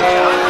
Yeah.